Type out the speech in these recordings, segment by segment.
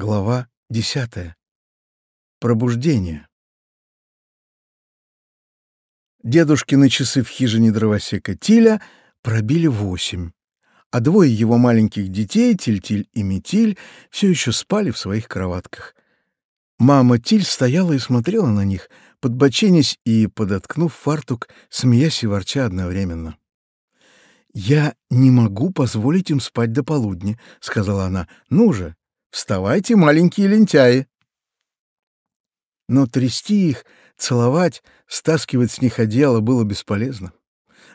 Глава десятая. Пробуждение. Дедушкины часы в хижине дровосека Тиля пробили восемь, а двое его маленьких детей, Тиль-Тиль и Метиль, все еще спали в своих кроватках. Мама Тиль стояла и смотрела на них, подбоченясь и подоткнув фартук, смеясь и ворча одновременно. «Я не могу позволить им спать до полудня», — сказала она. «Ну же, Вставайте, маленькие лентяи!» Но трясти их, целовать, стаскивать с них одеяло было бесполезно.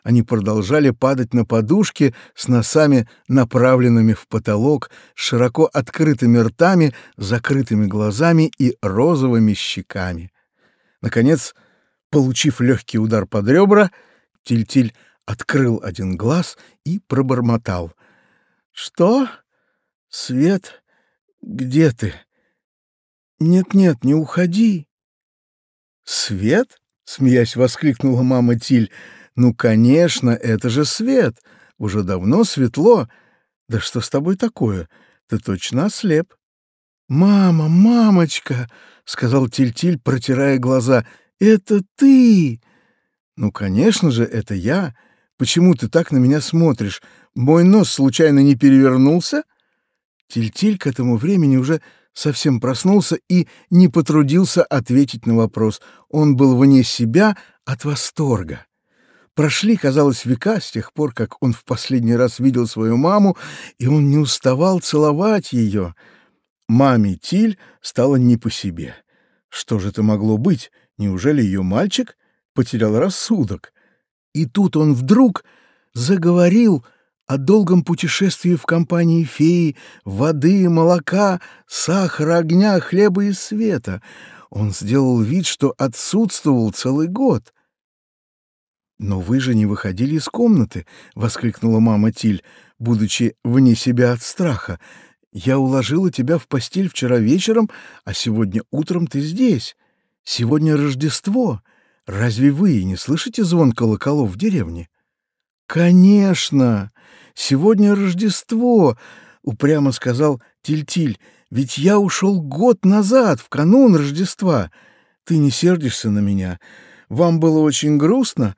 Они продолжали падать на подушки с носами, направленными в потолок, широко открытыми ртами, закрытыми глазами и розовыми щеками. Наконец, получив легкий удар под ребра, Тиль-Тиль открыл один глаз и пробормотал. «Что? Свет где ты? Нет-нет, не уходи. Свет? Смеясь, воскликнула мама Тиль. Ну, конечно, это же свет. Уже давно светло. Да что с тобой такое? Ты точно ослеп. Мама, мамочка, сказал Тиль-Тиль, протирая глаза. Это ты? Ну, конечно же, это я. Почему ты так на меня смотришь? Мой нос случайно не перевернулся? Тильтиль к этому времени уже совсем проснулся и не потрудился ответить на вопрос. Он был вне себя от восторга. Прошли, казалось, века с тех пор, как он в последний раз видел свою маму, и он не уставал целовать ее. Маме Тиль стало не по себе. Что же это могло быть? Неужели ее мальчик потерял рассудок? И тут он вдруг заговорил о долгом путешествии в компании феи, воды, молока, сахара, огня, хлеба и света. Он сделал вид, что отсутствовал целый год. «Но вы же не выходили из комнаты!» — воскликнула мама Тиль, будучи вне себя от страха. «Я уложила тебя в постель вчера вечером, а сегодня утром ты здесь. Сегодня Рождество. Разве вы не слышите звон колоколов в деревне?» «Конечно! Сегодня Рождество!» — упрямо сказал Тильтиль. «Ведь я ушел год назад, в канун Рождества. Ты не сердишься на меня? Вам было очень грустно?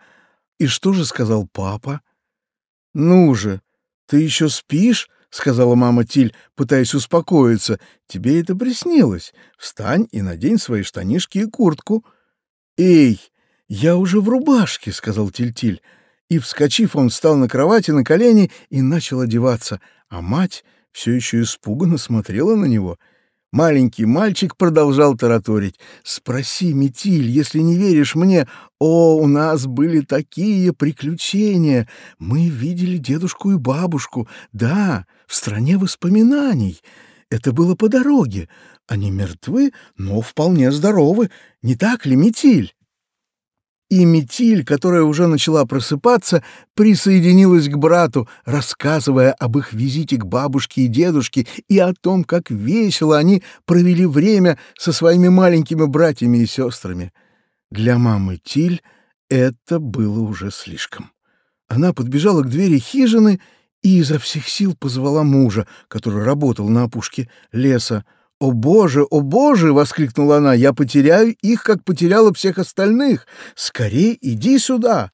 И что же сказал папа?» «Ну же, ты еще спишь?» — сказала мама Тиль, пытаясь успокоиться. «Тебе это приснилось. Встань и надень свои штанишки и куртку». «Эй, я уже в рубашке», — сказал Тильтиль. -Тиль и, вскочив, он встал на кровати на колени и начал одеваться, а мать все еще испуганно смотрела на него. Маленький мальчик продолжал тараторить. «Спроси, Метиль, если не веришь мне. О, у нас были такие приключения. Мы видели дедушку и бабушку. Да, в стране воспоминаний. Это было по дороге. Они мертвы, но вполне здоровы. Не так ли, Метиль?» И Метиль, которая уже начала просыпаться, присоединилась к брату, рассказывая об их визите к бабушке и дедушке и о том, как весело они провели время со своими маленькими братьями и сестрами. Для мамы Тиль это было уже слишком. Она подбежала к двери хижины и изо всех сил позвала мужа, который работал на опушке леса. «О боже, о боже!» — воскликнула она. «Я потеряю их, как потеряла всех остальных! Скорей иди сюда!»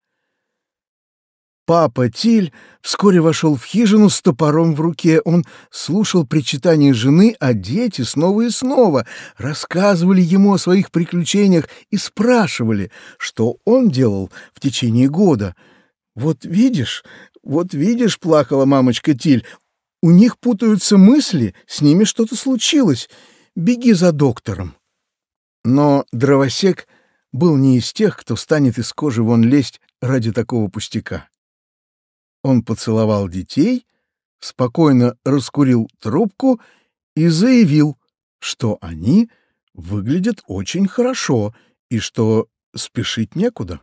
Папа Тиль вскоре вошел в хижину с топором в руке. Он слушал причитания жены, а дети снова и снова рассказывали ему о своих приключениях и спрашивали, что он делал в течение года. «Вот видишь, вот видишь», — плакала мамочка Тиль, у них путаются мысли, с ними что-то случилось. Беги за доктором. Но дровосек был не из тех, кто станет из кожи вон лезть ради такого пустяка. Он поцеловал детей, спокойно раскурил трубку и заявил, что они выглядят очень хорошо и что спешить некуда.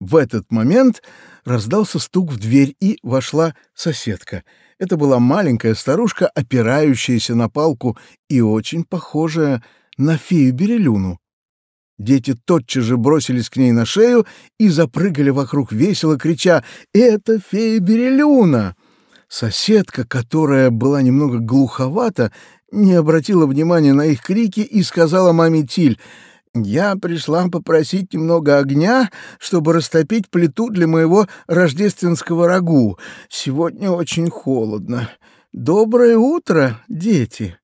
В этот момент раздался стук в дверь, и вошла соседка — это была маленькая старушка, опирающаяся на палку и очень похожая на фею Берелюну. Дети тотчас же бросились к ней на шею и запрыгали вокруг весело, крича «Это фея Берелюна!». Соседка, которая была немного глуховата, не обратила внимания на их крики и сказала маме Тиль, «Я пришла попросить немного огня, чтобы растопить плиту для моего рождественского рагу. Сегодня очень холодно. Доброе утро, дети!»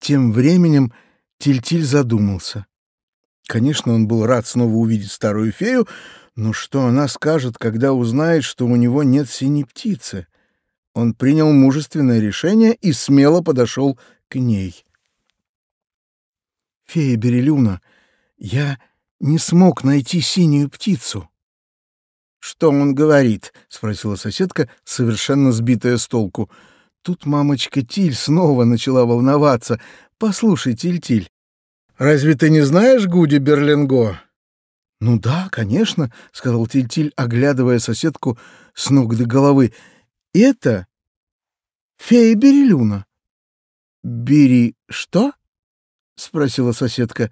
Тем временем Тиль-Тиль задумался. Конечно, он был рад снова увидеть старую фею, но что она скажет, когда узнает, что у него нет синей птицы? Он принял мужественное решение и смело подошел к ней. «Фея Берелюна, я не смог найти синюю птицу». «Что он говорит?» — спросила соседка, совершенно сбитая с толку. Тут мамочка Тиль снова начала волноваться. «Послушай, Тиль-Тиль, разве ты не знаешь Гуди Берлинго?» «Ну да, конечно», — сказал Тиль-Тиль, оглядывая соседку с ног до головы. «Это фея Берилюна». «Бери что?» — спросила соседка.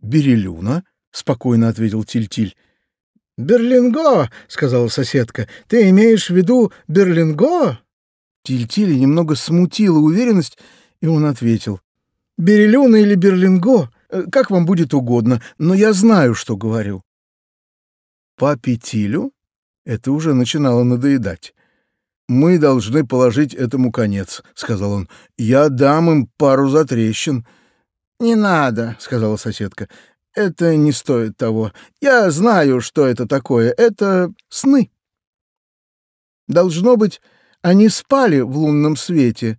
«Берилюна», — спокойно ответил Тиль-Тиль. «Берлинго», — сказала соседка. «Ты имеешь в виду Берлинго?» Тиль-Тиль немного смутила уверенность, и он ответил. «Берилюна или Берлинго, э, как вам будет угодно, но я знаю, что говорю». Папе Тилю это уже начинало надоедать. «Мы должны положить этому конец», — сказал он. «Я дам им пару затрещин». «Не надо», — сказала соседка. «Это не стоит того. Я знаю, что это такое. Это сны». Должно быть, они спали в лунном свете.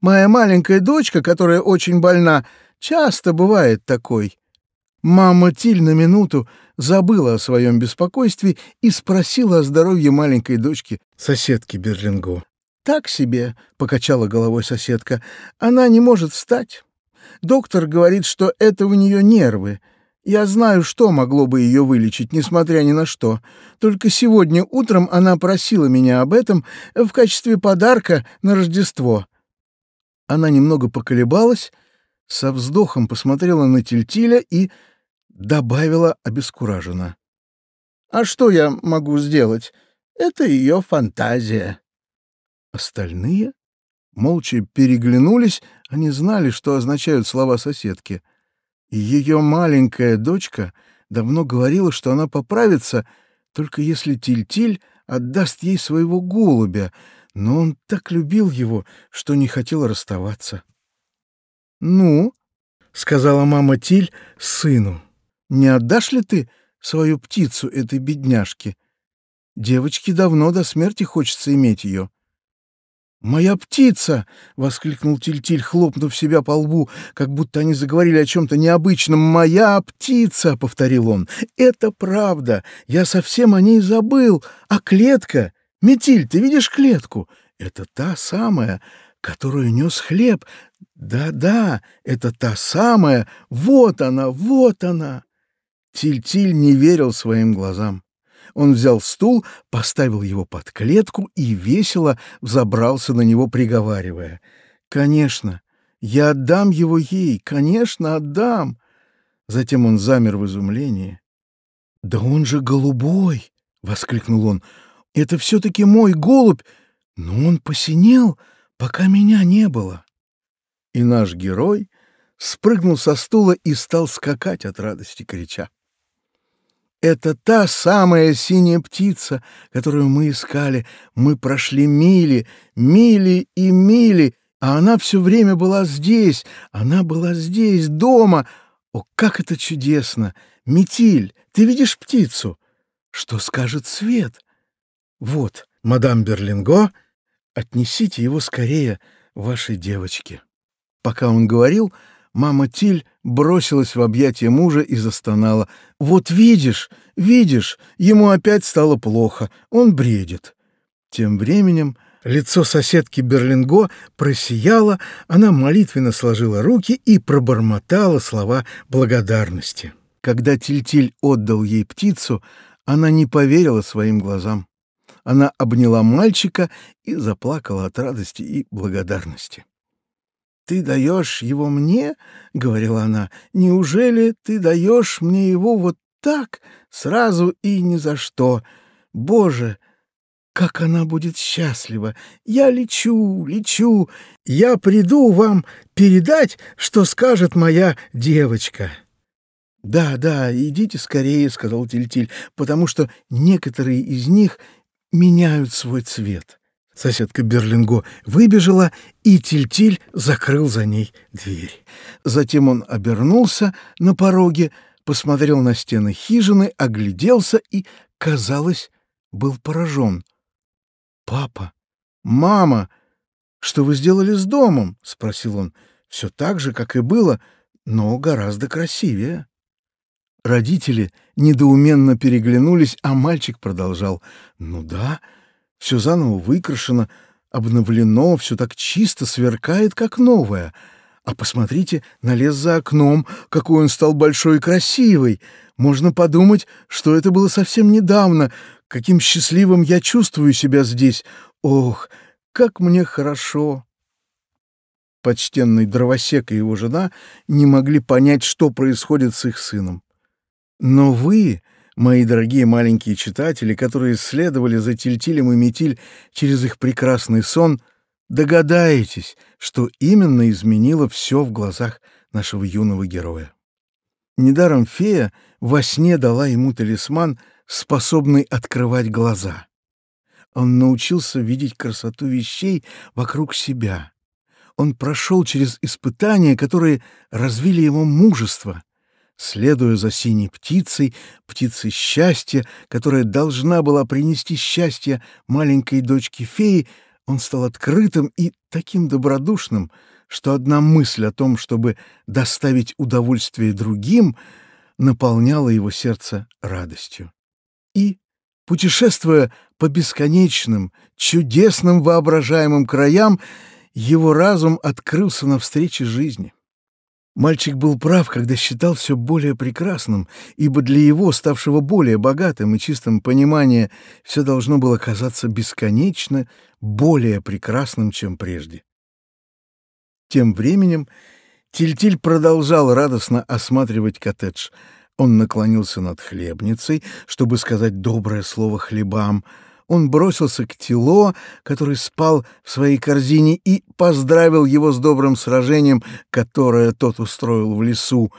Моя маленькая дочка, которая очень больна, часто бывает такой. Мама Тиль на минуту забыла о своем беспокойстве и спросила о здоровье маленькой дочки соседки Берлингу. «Так себе», — покачала головой соседка, — «она не может встать. Доктор говорит, что это у нее нервы. Я знаю, что могло бы ее вылечить, несмотря ни на что. Только сегодня утром она просила меня об этом в качестве подарка на Рождество». Она немного поколебалась, со вздохом посмотрела на Тильтиля и добавила обескураженно. «А что я могу сделать? Это ее фантазия». Остальные молча переглянулись, они знали, что означают слова соседки — ее маленькая дочка давно говорила, что она поправится, только если Тиль-Тиль отдаст ей своего голубя, но он так любил его, что не хотел расставаться. «Ну», — сказала мама Тиль сыну, — «не отдашь ли ты свою птицу этой бедняжке? Девочке давно до смерти хочется иметь ее». «Моя птица!» — воскликнул Тильтиль, -Тиль, хлопнув себя по лбу, как будто они заговорили о чем-то необычном. «Моя птица!» — повторил он. «Это правда! Я совсем о ней забыл! А клетка? Метиль, ты видишь клетку? Это та самая, которую нес хлеб. Да-да, это та самая! Вот она, вот она!» Тильтиль -Тиль не верил своим глазам. Он взял стул, поставил его под клетку и весело взобрался на него, приговаривая. «Конечно, я отдам его ей, конечно, отдам!» Затем он замер в изумлении. «Да он же голубой!» — воскликнул он. «Это все-таки мой голубь, но он посинел, пока меня не было». И наш герой спрыгнул со стула и стал скакать от радости, крича. Это та самая синяя птица, которую мы искали. Мы прошли мили, мили и мили, а она все время была здесь. Она была здесь, дома. О, как это чудесно! Метиль, ты видишь птицу? Что скажет свет? Вот, мадам Берлинго, отнесите его скорее вашей девочке. Пока он говорил, Мама Тиль бросилась в объятия мужа и застонала. «Вот видишь, видишь, ему опять стало плохо, он бредит». Тем временем лицо соседки Берлинго просияло, она молитвенно сложила руки и пробормотала слова благодарности. Когда Тильтиль -Тиль отдал ей птицу, она не поверила своим глазам. Она обняла мальчика и заплакала от радости и благодарности. «Ты даешь его мне?» — говорила она. «Неужели ты даешь мне его вот так, сразу и ни за что? Боже, как она будет счастлива! Я лечу, лечу! Я приду вам передать, что скажет моя девочка!» «Да, да, идите скорее», — сказал Тильтиль, «потому что некоторые из них меняют свой цвет». Соседка Берлинго выбежала, и Тильтиль закрыл за ней дверь. Затем он обернулся на пороге, посмотрел на стены хижины, огляделся и, казалось, был поражен. «Папа! Мама! Что вы сделали с домом?» — спросил он. «Все так же, как и было, но гораздо красивее». Родители недоуменно переглянулись, а мальчик продолжал. «Ну да, все заново выкрашено, обновлено, все так чисто сверкает, как новое. А посмотрите на лес за окном, какой он стал большой и красивый. Можно подумать, что это было совсем недавно. Каким счастливым я чувствую себя здесь. Ох, как мне хорошо!» Почтенный дровосек и его жена не могли понять, что происходит с их сыном. Но вы, мои дорогие маленькие читатели, которые следовали за Тильтилем и Метиль через их прекрасный сон, догадаетесь, что именно изменило все в глазах нашего юного героя. Недаром фея во сне дала ему талисман, способный открывать глаза. Он научился видеть красоту вещей вокруг себя. Он прошел через испытания, которые развили его мужество — следуя за синей птицей, птицей счастья, которая должна была принести счастье маленькой дочке феи, он стал открытым и таким добродушным, что одна мысль о том, чтобы доставить удовольствие другим, наполняла его сердце радостью. И, путешествуя по бесконечным, чудесным воображаемым краям, его разум открылся навстречу жизни. Мальчик был прав, когда считал все более прекрасным, ибо для его, ставшего более богатым и чистым понимания, все должно было казаться бесконечно более прекрасным, чем прежде. Тем временем Тильтиль продолжал радостно осматривать коттедж. Он наклонился над хлебницей, чтобы сказать доброе слово хлебам — он бросился к Тило, который спал в своей корзине, и поздравил его с добрым сражением, которое тот устроил в лесу.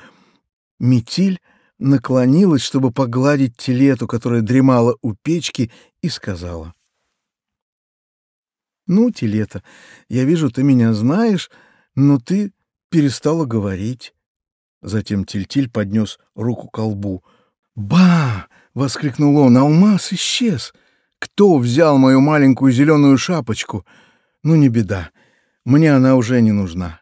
Метиль наклонилась, чтобы погладить телету, которая дремала у печки, и сказала. «Ну, телета, я вижу, ты меня знаешь, но ты перестала говорить». Затем Тильтиль -тиль поднес руку к колбу. «Ба!» — воскликнул он. «Алмаз исчез!» Кто взял мою маленькую зеленую шапочку? Ну, не беда. Мне она уже не нужна.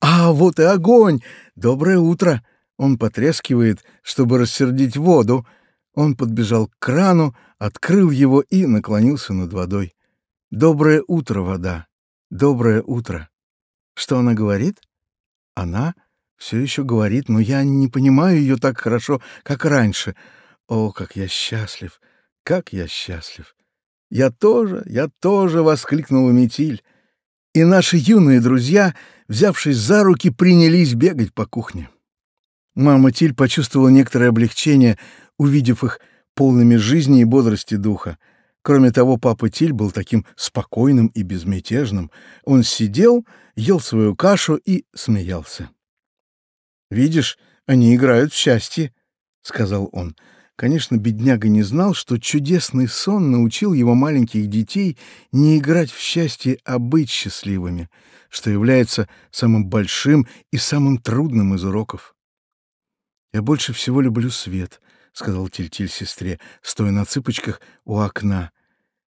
А вот и огонь! Доброе утро! Он потрескивает, чтобы рассердить воду. Он подбежал к крану, открыл его и наклонился над водой. «Доброе утро, вода! Доброе утро!» Что она говорит? Она все еще говорит, но я не понимаю ее так хорошо, как раньше. О, как я счастлив! Как я счастлив! «Я тоже, я тоже!» — воскликнула Метиль. И наши юные друзья, взявшись за руки, принялись бегать по кухне. Мама Тиль почувствовала некоторое облегчение, увидев их полными жизни и бодрости духа. Кроме того, папа Тиль был таким спокойным и безмятежным. Он сидел, ел свою кашу и смеялся. «Видишь, они играют в счастье», — сказал он. Конечно, бедняга не знал, что чудесный сон научил его маленьких детей не играть в счастье, а быть счастливыми, что является самым большим и самым трудным из уроков. «Я больше всего люблю свет», — сказал Тильтиль -тиль сестре, стоя на цыпочках у окна.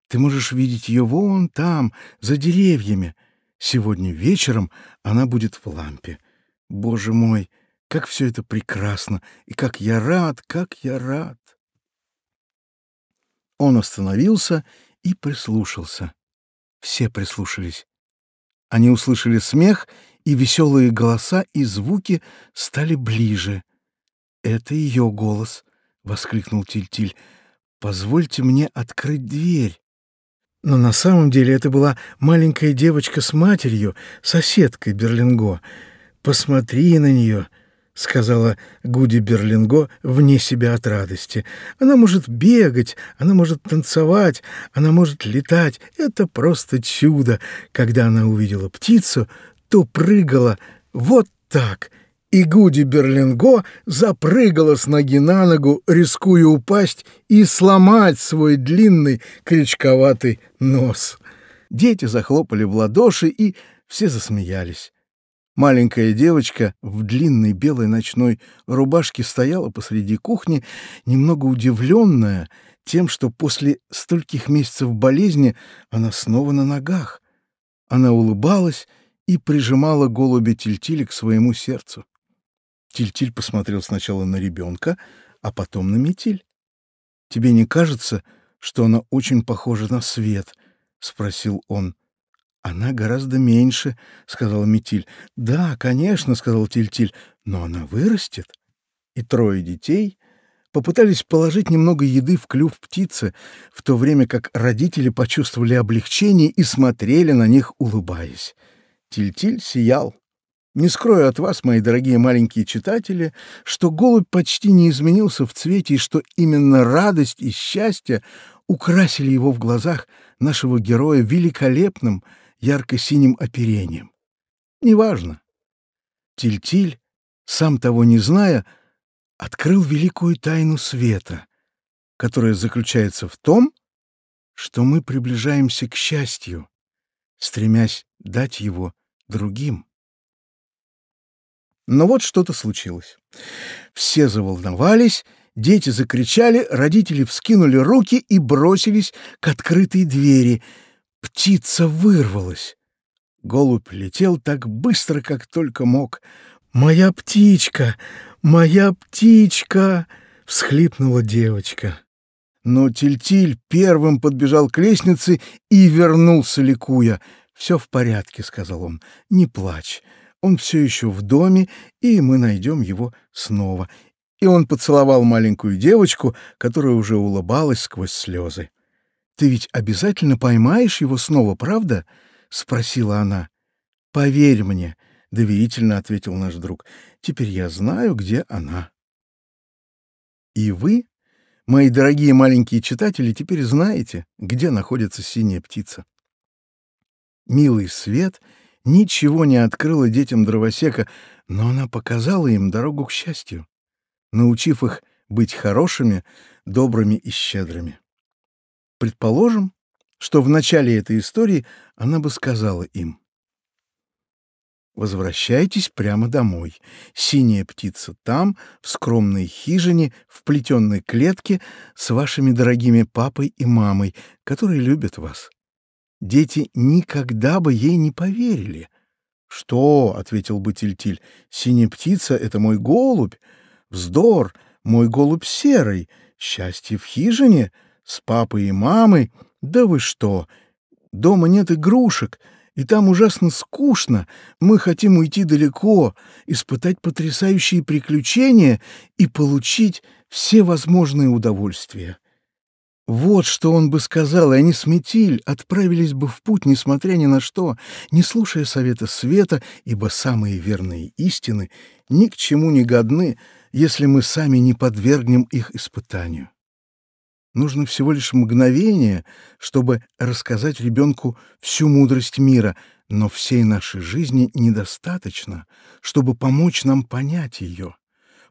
«Ты можешь видеть ее вон там, за деревьями. Сегодня вечером она будет в лампе. Боже мой!» Как все это прекрасно! И как я рад, как я рад!» Он остановился и прислушался. Все прислушались. Они услышали смех, и веселые голоса и звуки стали ближе. «Это ее голос!» — воскликнул Тильтиль. -Тиль. «Позвольте мне открыть дверь». Но на самом деле это была маленькая девочка с матерью, соседкой Берлинго. Посмотри на нее, сказала Гуди Берлинго вне себя от радости. Она может бегать, она может танцевать, она может летать. Это просто чудо. Когда она увидела птицу, то прыгала вот так. И Гуди Берлинго запрыгала с ноги на ногу, рискуя упасть и сломать свой длинный крючковатый нос. Дети захлопали в ладоши, и все засмеялись. Маленькая девочка в длинной белой ночной рубашке стояла посреди кухни, немного удивленная тем, что после стольких месяцев болезни она снова на ногах. Она улыбалась и прижимала голубя Тильтили к своему сердцу. Тильтиль посмотрел сначала на ребенка, а потом на Метиль. «Тебе не кажется, что она очень похожа на свет?» — спросил он. «Она гораздо меньше», — сказала Метиль. «Да, конечно», — сказал Тильтиль, — «но она вырастет». И трое детей попытались положить немного еды в клюв птицы, в то время как родители почувствовали облегчение и смотрели на них, улыбаясь. Тильтиль сиял. Не скрою от вас, мои дорогие маленькие читатели, что голубь почти не изменился в цвете и что именно радость и счастье украсили его в глазах нашего героя великолепным, ярко-синим оперением. Неважно. Тильтиль, сам того не зная, открыл великую тайну света, которая заключается в том, что мы приближаемся к счастью, стремясь дать его другим. Но вот что-то случилось. Все заволновались, дети закричали, родители вскинули руки и бросились к открытой двери — Птица вырвалась. Голубь летел так быстро, как только мог. «Моя птичка! Моя птичка!» — всхлипнула девочка. Но Тильтиль первым подбежал к лестнице и вернулся, ликуя. «Все в порядке», — сказал он, — «не плачь. Он все еще в доме, и мы найдем его снова». И он поцеловал маленькую девочку, которая уже улыбалась сквозь слезы. Ты ведь обязательно поймаешь его снова, правда? спросила она. Поверь мне, доверительно ответил наш друг. Теперь я знаю, где она. И вы, мои дорогие маленькие читатели, теперь знаете, где находится синяя птица. Милый свет ничего не открыла детям дровосека, но она показала им дорогу к счастью, научив их быть хорошими, добрыми и щедрыми. Предположим, что в начале этой истории она бы сказала им «Возвращайтесь прямо домой. Синяя птица там, в скромной хижине, в плетенной клетке с вашими дорогими папой и мамой, которые любят вас». Дети никогда бы ей не поверили. «Что?» — ответил бы Тильтиль. «Синяя птица — это мой голубь. Вздор, мой голубь серый. Счастье в хижине — с папой и мамой? Да вы что? Дома нет игрушек, и там ужасно скучно. Мы хотим уйти далеко, испытать потрясающие приключения и получить все возможные удовольствия. Вот что он бы сказал, и они с отправились бы в путь, несмотря ни на что, не слушая совета света, ибо самые верные истины ни к чему не годны, если мы сами не подвергнем их испытанию. Нужно всего лишь мгновение, чтобы рассказать ребенку всю мудрость мира, но всей нашей жизни недостаточно, чтобы помочь нам понять ее,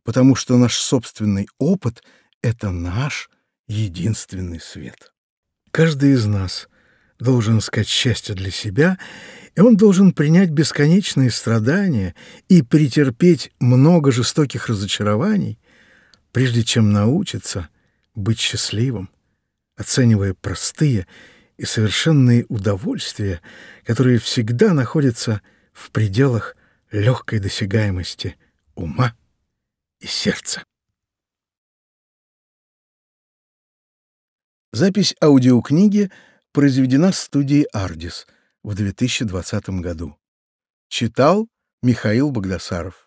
потому что наш собственный опыт — это наш единственный свет. Каждый из нас должен искать счастье для себя, и он должен принять бесконечные страдания и претерпеть много жестоких разочарований, прежде чем научиться — быть счастливым, оценивая простые и совершенные удовольствия, которые всегда находятся в пределах легкой досягаемости ума и сердца. Запись аудиокниги произведена студией «Ардис» в 2020 году. Читал Михаил Богдасаров.